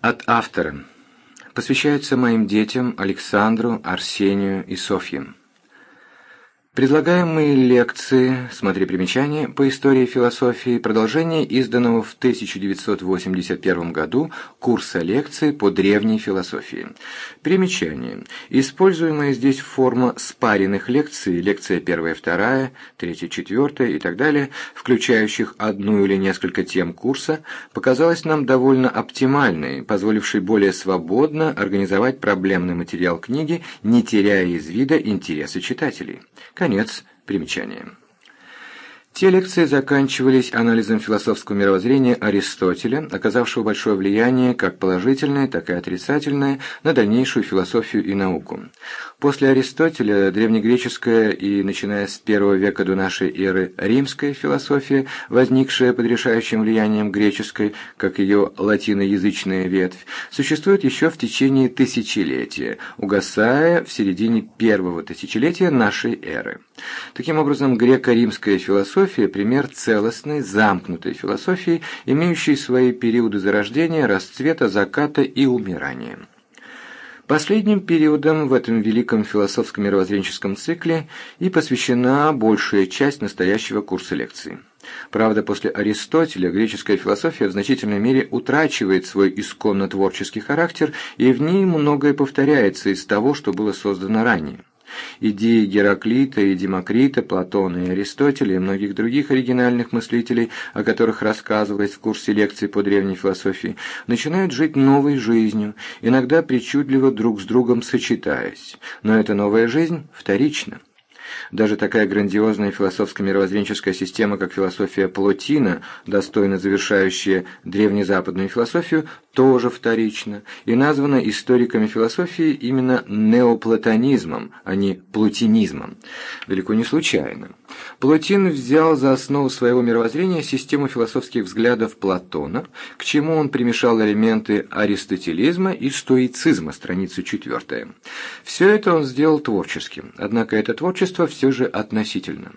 От автора. Посвящается моим детям Александру, Арсению и Софье. Предлагаемые лекции, смотри примечание, по истории философии, продолжение изданного в 1981 году курса лекций по древней философии. Примечание. Используемая здесь форма спаренных лекций, лекция первая, вторая, третья, четвертая и так далее, включающих одну или несколько тем курса, показалась нам довольно оптимальной, позволившей более свободно организовать проблемный материал книги, не теряя из вида интересы читателей. Конец примечания. Те лекции заканчивались анализом философского мировоззрения Аристотеля, оказавшего большое влияние, как положительное, так и отрицательное, на дальнейшую философию и науку. После Аристотеля древнегреческая и, начиная с первого века до нашей эры, римская философия, возникшая под решающим влиянием греческой, как ее латиноязычная ветвь, существует еще в течение тысячелетия, угасая в середине первого тысячелетия нашей эры. Таким образом, греко-римская философия – пример целостной, замкнутой философии, имеющей свои периоды зарождения, расцвета, заката и умирания. Последним периодом в этом великом философском мировоззренческом цикле и посвящена большая часть настоящего курса лекций. Правда, после Аристотеля греческая философия в значительной мере утрачивает свой исконно творческий характер, и в ней многое повторяется из того, что было создано ранее. Идеи Гераклита и Демокрита, Платона и Аристотеля и многих других оригинальных мыслителей, о которых рассказывалось в курсе лекций по древней философии, начинают жить новой жизнью, иногда причудливо друг с другом сочетаясь. Но эта новая жизнь вторична. Даже такая грандиозная философско-мировоззренческая система, как философия Плотина, достойно завершающая древнезападную философию, тоже вторична и названа историками философии именно неоплатонизмом, а не плотинизмом. Далеко не случайно. Плотин взял за основу своего мировоззрения систему философских взглядов Платона, к чему он примешал элементы аристотелизма и стоицизма, страница 4. Все это он сделал творческим, однако это творчество все же относительно.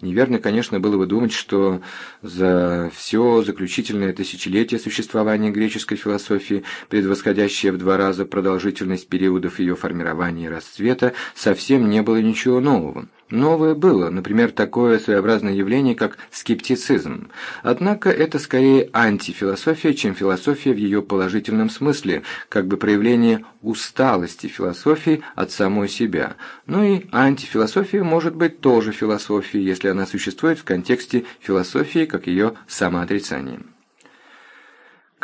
Неверно, конечно, было бы думать, что за все заключительное тысячелетие существования греческой философии, предвосходящее в два раза продолжительность периодов ее формирования и расцвета, совсем не было ничего нового. Новое было, например, такое своеобразное явление, как скептицизм. Однако это скорее антифилософия, чем философия в ее положительном смысле, как бы проявление усталости философии от самой себя. Ну и антифилософия может быть тоже философией, если она существует в контексте философии как ее самоотрицание.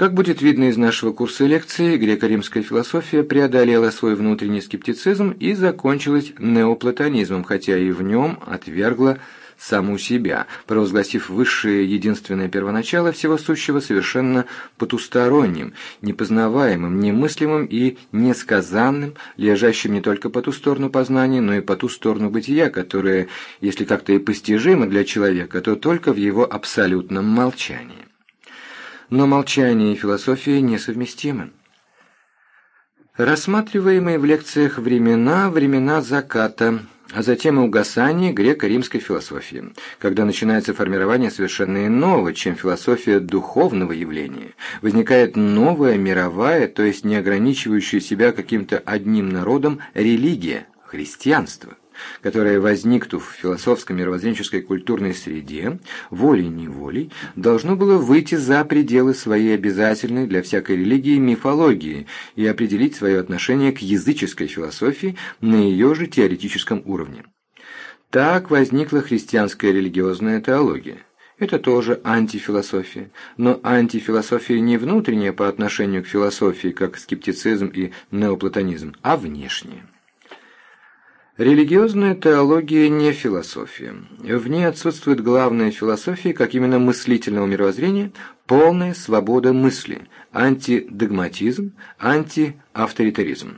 Как будет видно из нашего курса лекций, греко-римская философия преодолела свой внутренний скептицизм и закончилась неоплатонизмом, хотя и в нем отвергла саму себя, провозгласив высшее единственное первоначало всего сущего совершенно потусторонним, непознаваемым, немыслимым и несказанным, лежащим не только по ту сторону познания, но и по ту сторону бытия, которое, если как-то и постижимо для человека, то только в его абсолютном молчании но молчание и философия несовместимы. Рассматриваемые в лекциях времена – времена заката, а затем и угасания греко-римской философии, когда начинается формирование совершенно иного, чем философия духовного явления. Возникает новая мировая, то есть не ограничивающая себя каким-то одним народом, религия – христианство которое, возникнув в философско-мировоззренческой культурной среде, волей-неволей, должно было выйти за пределы своей обязательной для всякой религии мифологии и определить свое отношение к языческой философии на ее же теоретическом уровне. Так возникла христианская религиозная теология. Это тоже антифилософия, но антифилософия не внутренняя по отношению к философии, как скептицизм и неоплатонизм, а внешняя. Религиозная теология не философия. В ней отсутствует главная философия, как именно мыслительного мировоззрения, полная свобода мысли, антидогматизм, антиавторитаризм.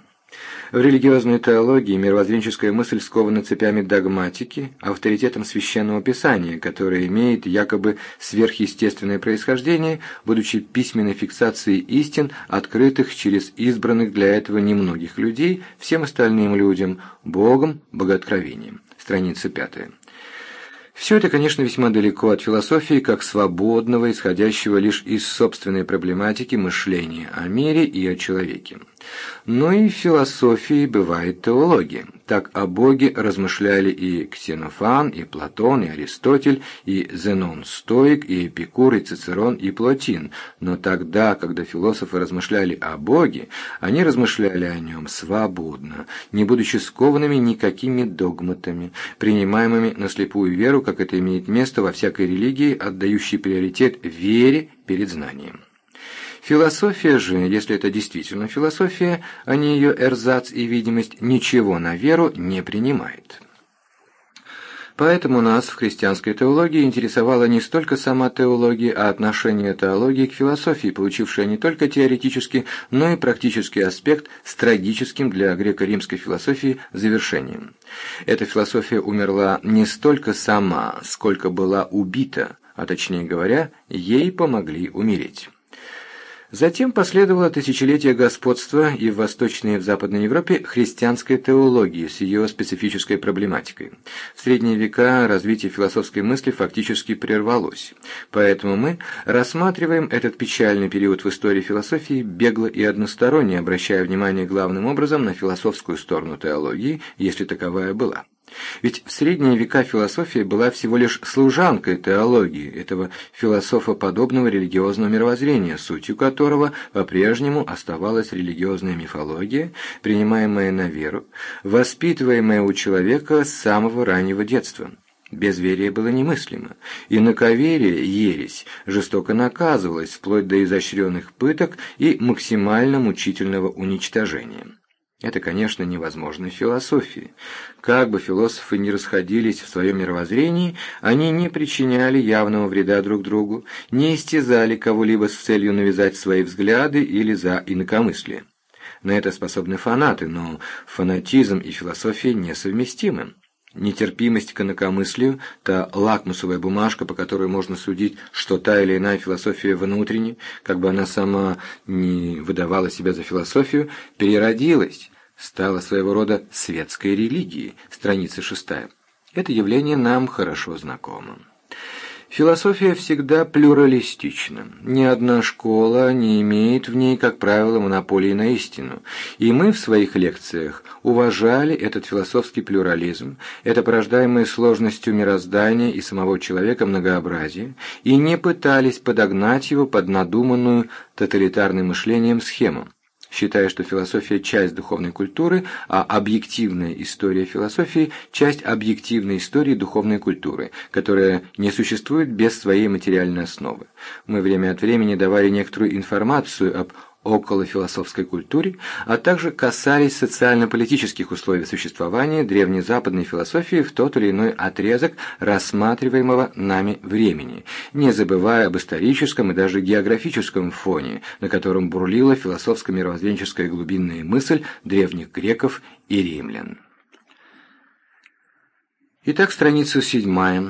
В религиозной теологии мировоззренческая мысль скована цепями догматики, авторитетом священного писания, которое имеет якобы сверхъестественное происхождение, будучи письменной фиксацией истин, открытых через избранных для этого немногих людей, всем остальным людям, Богом, богооткровением. Страница пятая. Все это, конечно, весьма далеко от философии, как свободного, исходящего лишь из собственной проблематики мышления о мире и о человеке. Но и в философии бывает теология. Так о Боге размышляли и Ксенофан, и Платон, и Аристотель, и Зенон Стоик, и Эпикур, и Цицерон, и Плотин. Но тогда, когда философы размышляли о Боге, они размышляли о нем свободно, не будучи скованными никакими догматами, принимаемыми на слепую веру, как это имеет место во всякой религии, отдающей приоритет вере перед знанием. Философия же, если это действительно философия, а не ее эрзац и видимость, ничего на веру не принимает. Поэтому нас в христианской теологии интересовала не столько сама теология, а отношение теологии к философии, получившее не только теоретический, но и практический аспект с трагическим для греко-римской философии завершением. Эта философия умерла не столько сама, сколько была убита, а точнее говоря, ей помогли умереть. Затем последовало тысячелетие господства и в Восточной и в Западной Европе христианской теологии с ее специфической проблематикой. В средние века развитие философской мысли фактически прервалось. Поэтому мы рассматриваем этот печальный период в истории философии бегло и односторонне, обращая внимание главным образом на философскую сторону теологии, если таковая была. Ведь в средние века философия была всего лишь служанкой теологии, этого философоподобного религиозного мировоззрения, сутью которого по-прежнему оставалась религиозная мифология, принимаемая на веру, воспитываемая у человека с самого раннего детства. Безверие было немыслимо, и наковерие, ересь, жестоко наказывалась вплоть до изощренных пыток и максимально мучительного уничтожения. Это, конечно, невозможно в философии. Как бы философы ни расходились в своем мировоззрении, они не причиняли явного вреда друг другу, не истязали кого-либо с целью навязать свои взгляды или за инакомыслие. На это способны фанаты, но фанатизм и философия несовместимы. Нетерпимость к инакомыслию – та лакмусовая бумажка, по которой можно судить, что та или иная философия внутренне, как бы она сама не выдавала себя за философию, переродилась, стала своего рода светской религией, страница шестая. Это явление нам хорошо знакомо. Философия всегда плюралистична. Ни одна школа не имеет в ней, как правило, монополии на истину. И мы в своих лекциях уважали этот философский плюрализм, это порождаемое сложностью мироздания и самого человека многообразие, и не пытались подогнать его под надуманную тоталитарным мышлением схему считая, что философия – часть духовной культуры, а объективная история философии – часть объективной истории духовной культуры, которая не существует без своей материальной основы. Мы время от времени давали некоторую информацию об около философской культуре, а также касались социально-политических условий существования древней западной философии в тот или иной отрезок рассматриваемого нами времени, не забывая об историческом и даже географическом фоне, на котором бурлила философско-мировоззренческая глубинная мысль древних греков и римлян. Итак, страница седьмая.